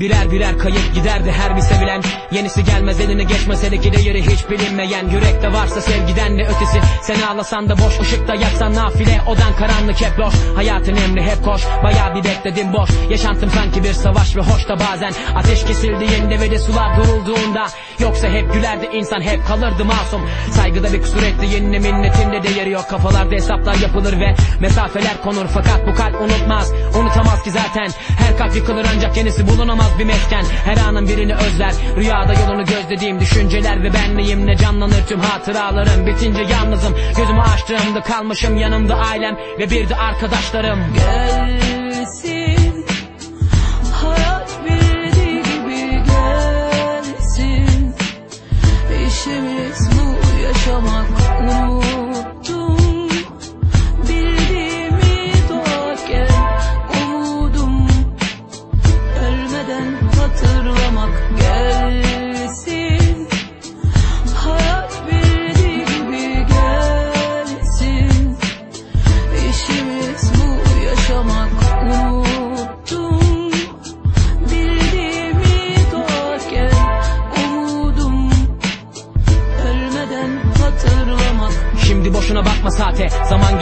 Birer birer kayıp giderdi her bir sevilen. Yenisi gelmez eline geçmese de ki değeri hiç bilinmeyen. Yürekte varsa sevgiden de ötesi. Sen ağlasan da boş ışıkta yaksan nafile. Odan karanlık hep loş. Hayatın emri hep koş. Baya bir bekledim boş. Yaşantım sanki bir savaş ve hoş da bazen. Ateş kesildiğinde ve de sular durulduğunda Yoksa hep gülerdi insan hep kalırdı masum. Saygıda bir kusur etti yenine minnetinde değeri yok. Kafalarda hesaplar yapılır ve mesafeler konur. Fakat bu kalp unutmaz unutamaz ki zaten. Her kalp yıkılır ancak yenisi bulunamaz bir mesken Her anın birini özler. Rüyada yolunu gözlediğim düşünceler ve benliğimle canlanır tüm hatıralarım. Bitince yalnızım gözümü açtığımda kalmışım yanımda ailem ve bir de arkadaşlarım. Gelsin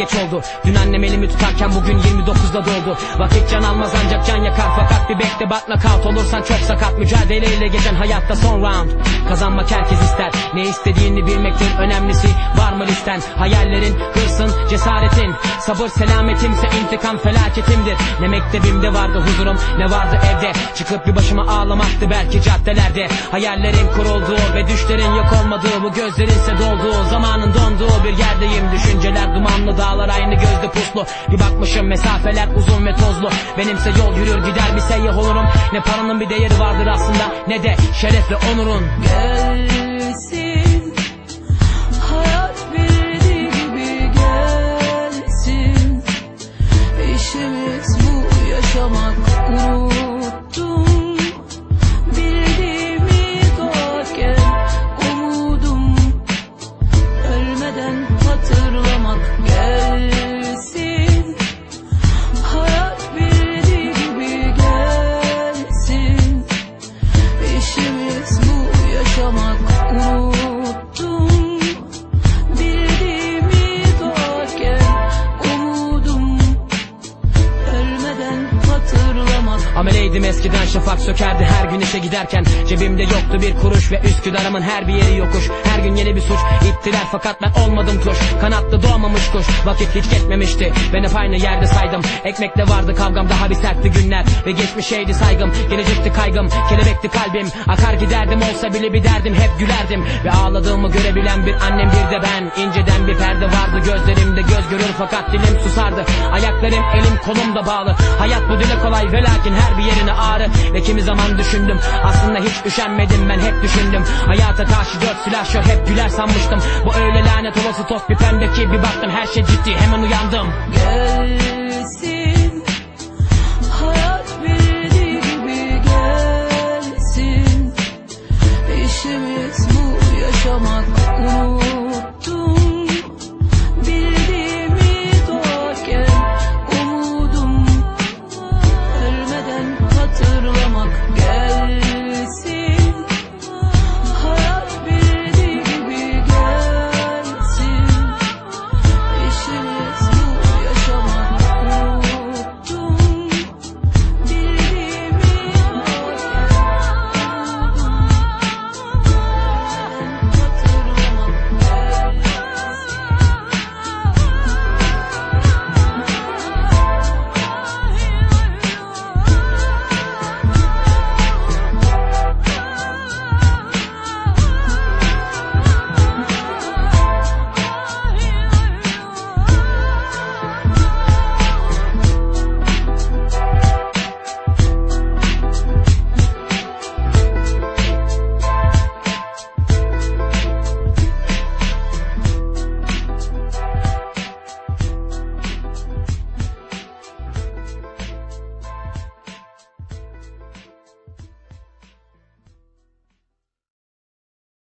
geç oldu? Dün annem elimi tutarken bugün 29'da doldu Vakit can almaz ancak can yakar. Fakat bir bekle bak nakavt olursan çok sakat. Mücadeleyle geçen hayatta son round. Kazanmak herkes ister. Ne istediğini bilmektir önemlisi. Var mı listen? Hayallerin hırsın cesaretin. Sabır selametimse intikam felaketimdir. Ne mektebimde vardı huzurum ne vardı evde. Çıkıp bir başıma ağlamaktı belki caddelerde. Hayallerin kurulduğu ve düşlerin yok olmadığı Bu gözlerinse dolduğu. Zamanın donduğu bir yerdeyim. Düşünceler dumanlı dağlar aynı gözde puslu. Bir bakmışım mesafeler uzun ve tozlu. Benimse yol yürür gider bir seyyah olurum. Ne paranın bir değeri vardır aslında ne de şeref ve onurun. Gelsin Hayat bildiği gibi gelsin. İşimiz bu yaşamak unuttum Kelly Ameleydim eskiden şafak sökerdi her gün işe giderken. Cebimde yoktu bir kuruş ve Üsküdar'ımın her bir yeri yokuş. Her gün yeni bir suç ittiler fakat ben olmadım kuş. Kanatlı doğmamış kuş vakit hiç geçmemişti Ben hep aynı yerde saydım. Ekmekle vardı kavgam daha bir sertti günler. Ve geçmişeydi saygım gelecekti kaygım Kelebekti kalbim. Akar giderdim olsa bile bir derdim Hep gülerdim. Ve ağladığımı görebilen bir annem bir de ben. İnceden bir perde vardı gözlerimde göz görür fakat dilim susardı. Ayaklarım elim kolum da bağlı. Hayat bu dile kolay ve lakin her bir yerine ağrı. Ve kimi zaman düşündüm aslında hiç üşenmedim ben hep düşündüm. Hayata karşı dört silahşör hep güler sanmıştım. Bu öyle lanet olası toz bir pemdeki bir baktım her şey ciddi hemen uyandım. Gelsin